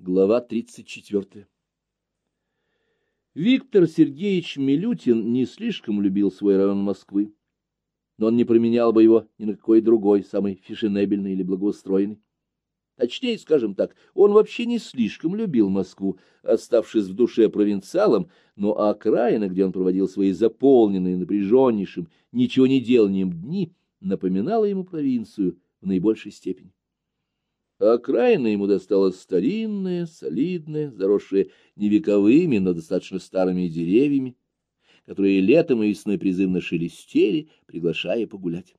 Глава 34 Виктор Сергеевич Милютин не слишком любил свой район Москвы, но он не променял бы его ни на какой другой, самый фешенебельный или благоустроенный. Точнее, скажем так, он вообще не слишком любил Москву, оставшись в душе провинциалом, но окраина, где он проводил свои заполненные напряженнейшим, ничего не деланием дни, напоминала ему провинцию в наибольшей степени. Окраина ему досталась старинная, солидная, заросшая не вековыми, но достаточно старыми деревьями, которые летом и весной призывно шелестели, приглашая погулять.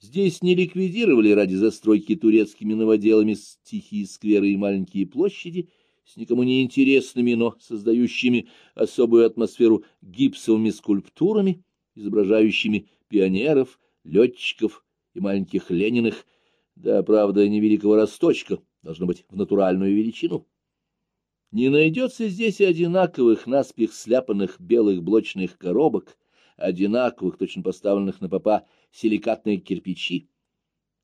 Здесь не ликвидировали ради застройки турецкими новоделами тихие скверы и маленькие площади с никому не интересными, но создающими особую атмосферу гипсовыми скульптурами, изображающими пионеров, летчиков и маленьких Лениных, да, правда, не великого росточка, должно быть в натуральную величину. Не найдется здесь одинаковых наспех сляпанных белых блочных коробок, одинаковых, точно поставленных на попа силикатные кирпичи,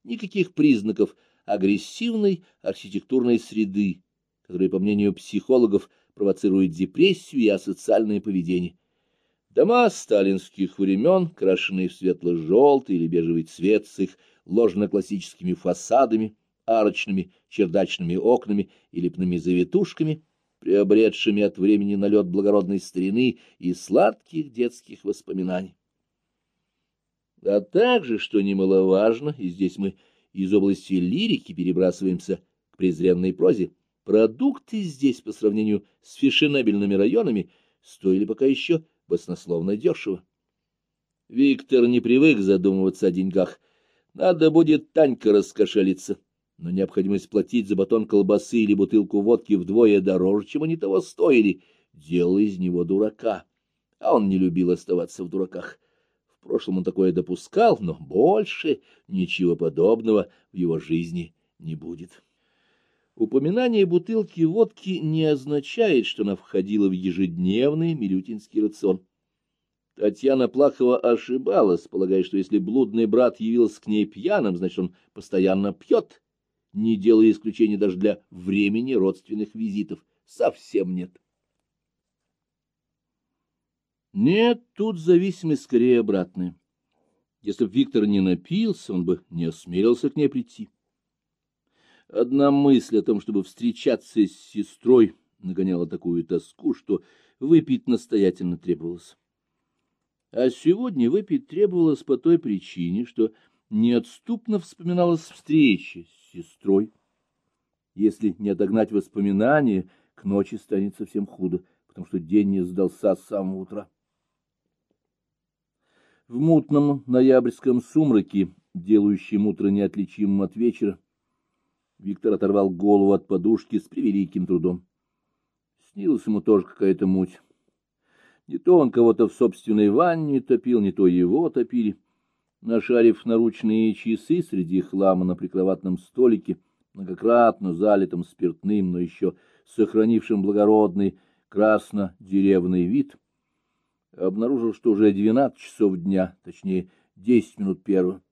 никаких признаков агрессивной архитектурной среды, которая, по мнению психологов, провоцирует депрессию и асоциальное поведение. Дома сталинских времен, крашенные в светло-желтый или бежевый цвет с их ложно-классическими фасадами, арочными чердачными окнами и лепными завитушками, приобретшими от времени налет благородной старины и сладких детских воспоминаний. А также, что немаловажно, и здесь мы из области лирики перебрасываемся к презренной прозе, продукты здесь по сравнению с фешенебельными районами стоили пока еще баснословно дешево. Виктор не привык задумываться о деньгах. Надо будет Танька раскошелиться, но необходимость платить за батон колбасы или бутылку водки вдвое дороже, чем они того стоили, делала из него дурака. А он не любил оставаться в дураках. В прошлом он такое допускал, но больше ничего подобного в его жизни не будет. Упоминание бутылки водки не означает, что она входила в ежедневный милютинский рацион. Татьяна Плахова ошибалась, полагая, что если блудный брат явился к ней пьяным, значит, он постоянно пьет, не делая исключения даже для времени родственных визитов. Совсем нет. Нет, тут зависимость скорее обратная. Если бы Виктор не напился, он бы не осмелился к ней прийти. Одна мысль о том, чтобы встречаться с сестрой, нагоняла такую тоску, что выпить настоятельно требовалось. А сегодня выпить требовалось по той причине, что неотступно вспоминалась встреча с сестрой. Если не отогнать воспоминания, к ночи станет совсем худо, потому что день не сдался с самого утра. В мутном ноябрьском сумраке, делающем утро неотличимым от вечера, Виктор оторвал голову от подушки с превеликим трудом. Снилась ему тоже какая-то муть. Не то он кого-то в собственной ванне топил, не то его топили. Нашарив наручные часы среди хлама на прикроватном столике, многократно залитым спиртным, но еще сохранившим благородный красно-деревный вид, обнаружил, что уже двенадцать часов дня, точнее, десять минут первого.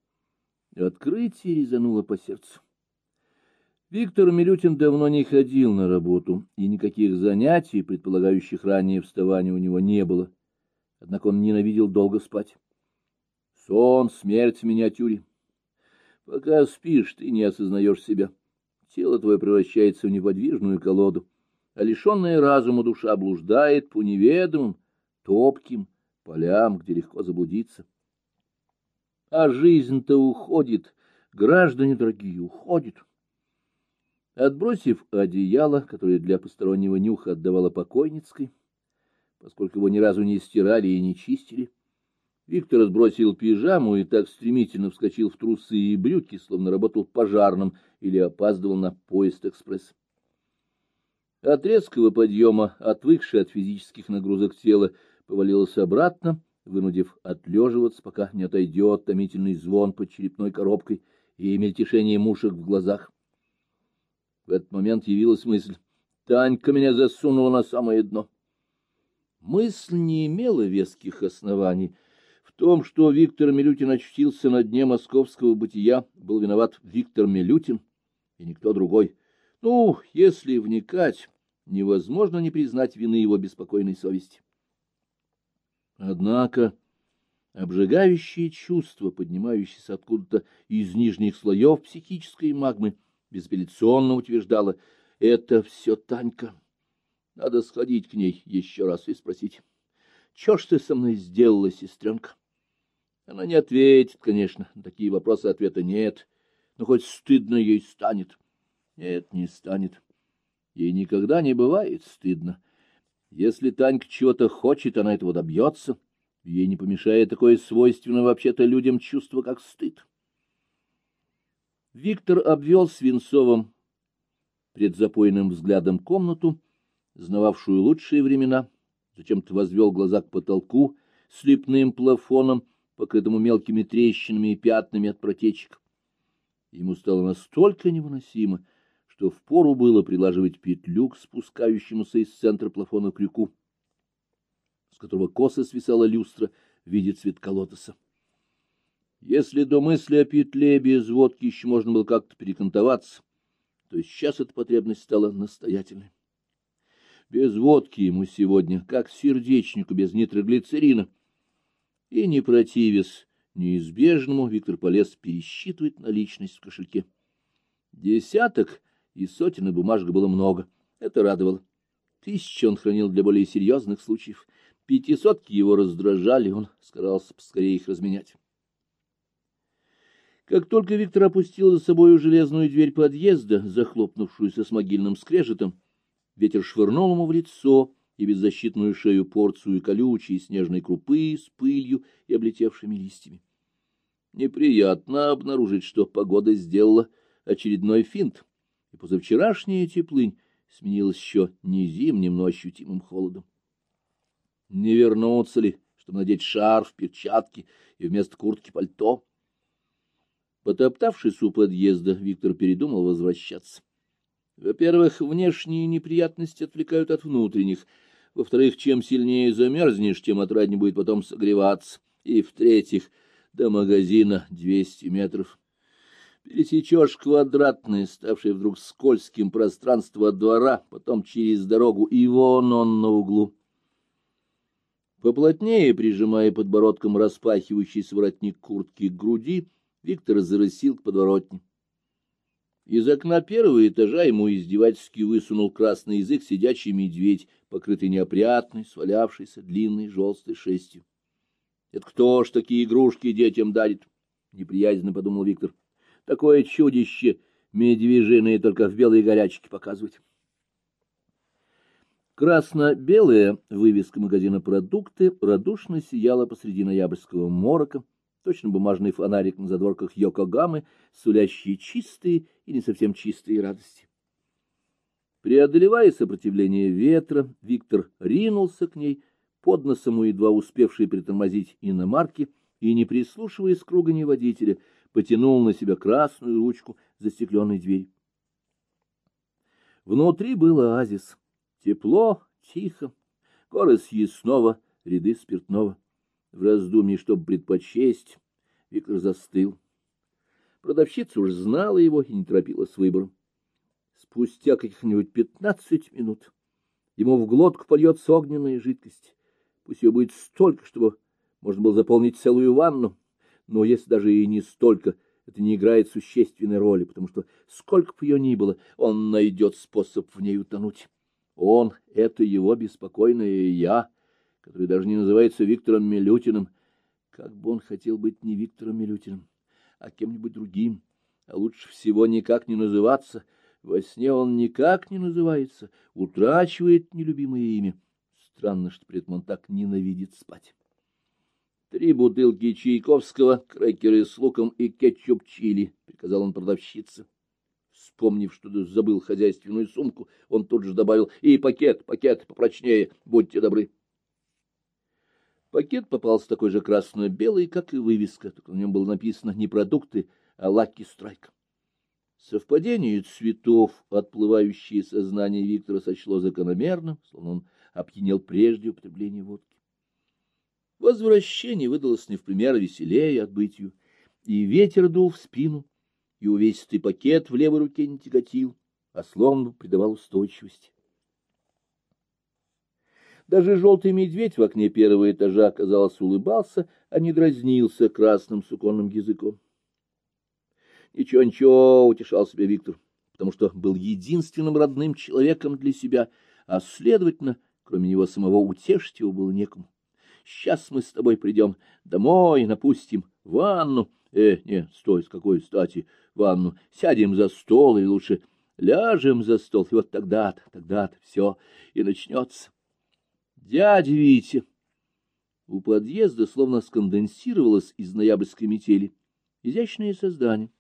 Открытие резануло по сердцу. Виктор Милютин давно не ходил на работу, и никаких занятий, предполагающих раннее вставание, у него не было. Однако он ненавидел долго спать. Сон, смерть в миниатюре. Пока спишь, ты не осознаешь себя. Тело твое превращается в неподвижную колоду, а лишенная разума душа блуждает по неведомым, топким полям, где легко заблудиться. А жизнь-то уходит, граждане дорогие, уходит. Отбросив одеяло, которое для постороннего нюха отдавало покойницкой, поскольку его ни разу не стирали и не чистили, Виктор сбросил пижаму и так стремительно вскочил в трусы и брюки, словно работал пожарным или опаздывал на поезд экспресс. От резкого подъема, отвыкший от физических нагрузок тела, повалилось обратно, вынудив отлеживаться, пока не отойдет томительный звон под черепной коробкой и мельтешение мушек в глазах. В этот момент явилась мысль. Танька меня засунула на самое дно. Мысль не имела веских оснований. В том, что Виктор Милютин очутился на дне московского бытия, был виноват Виктор Милютин и никто другой. Ну, если вникать, невозможно не признать вины его беспокойной совести. Однако обжигающее чувство, поднимающееся откуда-то из нижних слоев психической магмы, безапелляционно утверждало — это все Танька. Надо сходить к ней еще раз и спросить, что ж ты со мной сделала, сестренка? Она не ответит, конечно, на такие вопросы ответа нет, но хоть стыдно ей станет. Нет, не станет. Ей никогда не бывает стыдно. Если Танька чего-то хочет, она этого добьется. Ей не помешает такое свойственное вообще-то людям чувство, как стыд. Виктор обвел Свинцовым предзапойным взглядом комнату, знававшую лучшие времена, зачем-то возвел глаза к потолку с лепным плафоном, покрытому мелкими трещинами и пятнами от протечек. Ему стало настолько невыносимо, что впору было прилаживать петлю к спускающемуся из центра плафона крюку, с которого косо свисала люстра в виде цветка лотоса. Если до мысли о петле без водки еще можно было как-то перекантоваться, то сейчас эта потребность стала настоятельной. Без водки ему сегодня, как сердечнику без нитроглицерина. И не противясь неизбежному, Виктор полез пересчитывать наличность в кошельке. Десяток и сотен и бумажек было много. Это радовало. Тысячи он хранил для более серьезных случаев. Пятисотки его раздражали, он старался поскорее их разменять. Как только Виктор опустил за собою железную дверь подъезда, захлопнувшуюся с могильным скрежетом, ветер швырнул ему в лицо и беззащитную шею порцию колючей снежной крупы с пылью и облетевшими листьями. Неприятно обнаружить, что погода сделала очередной финт и позавчерашняя теплынь сменилась еще не зимним, но ощутимым холодом. Не вернуться ли, чтобы надеть шарф, перчатки и вместо куртки пальто? Потоптавшись у подъезда, Виктор передумал возвращаться. Во-первых, внешние неприятности отвлекают от внутренних. Во-вторых, чем сильнее замерзнешь, тем отраднее будет потом согреваться. И в-третьих, до магазина двести метров. Пересечешь квадратное, ставшее вдруг скользким пространство двора, потом через дорогу, и вон он на углу. Поплотнее, прижимая подбородком распахивающийся воротник куртки к груди, Виктор зарысил к подворотне. Из окна первого этажа ему издевательски высунул красный язык сидячий медведь, покрытый неопрятной, свалявшейся длинной желтой шестью. — Это кто ж такие игрушки детям дарит? — неприязненно подумал Виктор. Такое чудище медвежиное только в белой горячке показывать. Красно-белая вывеска магазина «Продукты» радушно сияла посреди ноябрьского морока, точно бумажный фонарик на задворках Йокогамы, сулящие чистые и не совсем чистые радости. Преодолевая сопротивление ветра, Виктор ринулся к ней, под носом едва успевший притормозить иномарки, и, не прислушиваясь к ругани водителя, потянул на себя красную ручку застекленной двери. Внутри был оазис. Тепло, тихо, горы съестного, ряды спиртного. В раздумье, чтобы предпочесть, Виктор застыл. Продавщица уж знала его и не торопила с выбором. Спустя каких-нибудь пятнадцать минут ему в глотку польется огненная жидкость. Пусть ее будет столько, чтобы можно было заполнить целую ванну но если даже и не столько, это не играет существенной роли, потому что сколько бы ее ни было, он найдет способ в ней утонуть. Он — это его беспокойное «я», который даже не называется Виктором Милютиным. Как бы он хотел быть не Виктором Милютиным, а кем-нибудь другим, а лучше всего никак не называться. Во сне он никак не называется, утрачивает нелюбимое имя. Странно, что при этом он так ненавидит спать. Три бутылки чайковского, крекеры с луком и кетчуп чили, — приказал он продавщице. Вспомнив, что забыл хозяйственную сумку, он тут же добавил и пакет, пакет попрочнее, будьте добры. Пакет попался такой же красно-белый, как и вывеска, только на нем было написано не продукты, а лаки страйк. Совпадение цветов, отплывающие сознание Виктора, сочло закономерным, словно он опьянел прежде употребления водки. Возвращение выдалось не в пример веселее отбытию, и ветер дул в спину, и увесистый пакет в левой руке не тяготил, а словно придавал устойчивость. Даже желтый медведь в окне первого этажа, казалось, улыбался, а не дразнился красным суконным языком. Ничего, ничего, утешал себя Виктор, потому что был единственным родным человеком для себя, а, следовательно, кроме него самого утешить его было некому. Сейчас мы с тобой придем домой, напустим ванну. Э, не, стой, с какой стати ванну? Сядем за стол или лучше ляжем за стол, и вот тогда-то, тогда-то все и начнется. Дядя Витя! У подъезда словно сконденсировалось из ноябрьской метели изящное создание.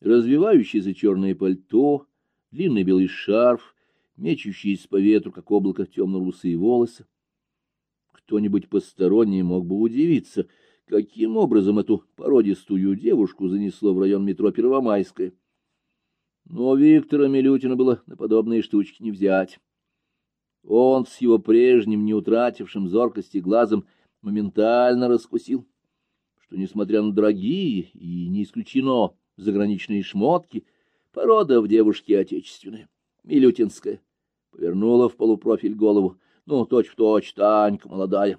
Развивающееся черное пальто, длинный белый шарф, мечущиеся по ветру, как облако, темно-русые волосы. Кто-нибудь посторонний мог бы удивиться, каким образом эту породистую девушку занесло в район метро Первомайская. Но Виктора Милютина было на подобные штучки не взять. Он с его прежним, не утратившим зоркости глазом, моментально раскусил, что, несмотря на дорогие и не исключено заграничные шмотки, порода в девушке отечественная, милютинская, повернула в полупрофиль голову, ну, точь-в-точь, Танька молодая.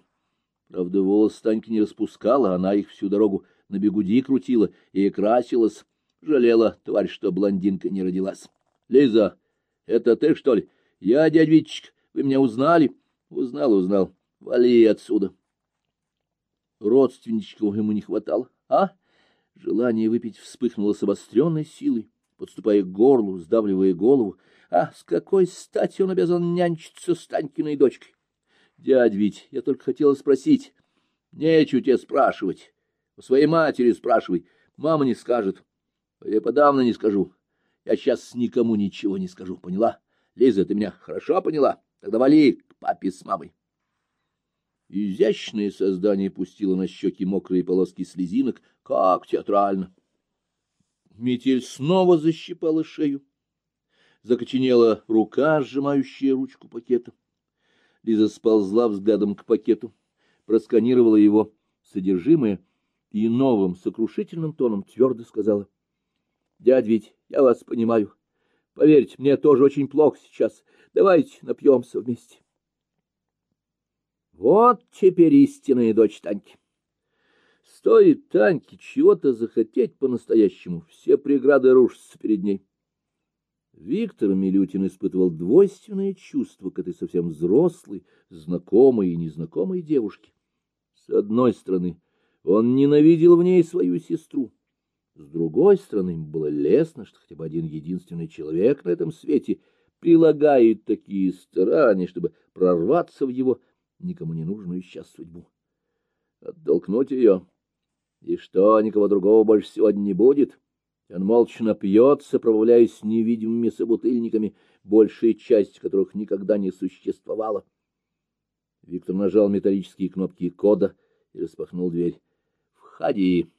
Правда, волосы Танька не распускала, она их всю дорогу на бегуди крутила и красилась. Жалела, тварь, что блондинка не родилась. — Лиза, это ты, что ли? Я, дядь Витечка, вы меня узнали? Узнал, узнал. Вали отсюда. Родственничков ему не хватало, а? Желание выпить вспыхнуло с обостренной силой, подступая к горлу, сдавливая голову. А с какой стати он обязан нянчиться с Танькиной дочкой? Дядь ведь, я только хотела спросить. Нечего тебе спрашивать. У своей матери спрашивай. Мама не скажет. А я подавно не скажу. Я сейчас никому ничего не скажу, поняла? Лиза, ты меня хорошо поняла? Тогда вали к папе с мамой. Изящное создание пустило на щеки мокрые полоски слезинок, как театрально. Метель снова защипала шею. Закоченела рука, сжимающая ручку пакета. Лиза сползла взглядом к пакету, просканировала его содержимое и новым сокрушительным тоном твердо сказала. — Дядь ведь, я вас понимаю. Поверьте, мне тоже очень плохо сейчас. Давайте напьемся вместе. Вот теперь истинная дочь Таньки. Стоит Таньке чего-то захотеть по-настоящему, все преграды рушатся перед ней. Виктор Милютин испытывал двойственное чувство к этой совсем взрослой, знакомой и незнакомой девушке. С одной стороны, он ненавидел в ней свою сестру. С другой стороны, ему было лестно, что хотя бы один единственный человек на этом свете — прилагает такие старания, чтобы прорваться в его никому не нужную сейчас судьбу. Оттолкнуть ее, и что, никого другого больше сегодня не будет? Он молча напьется, пробавляясь невидимыми собутыльниками, большая часть которых никогда не существовала. Виктор нажал металлические кнопки кода и распахнул дверь. — Входи.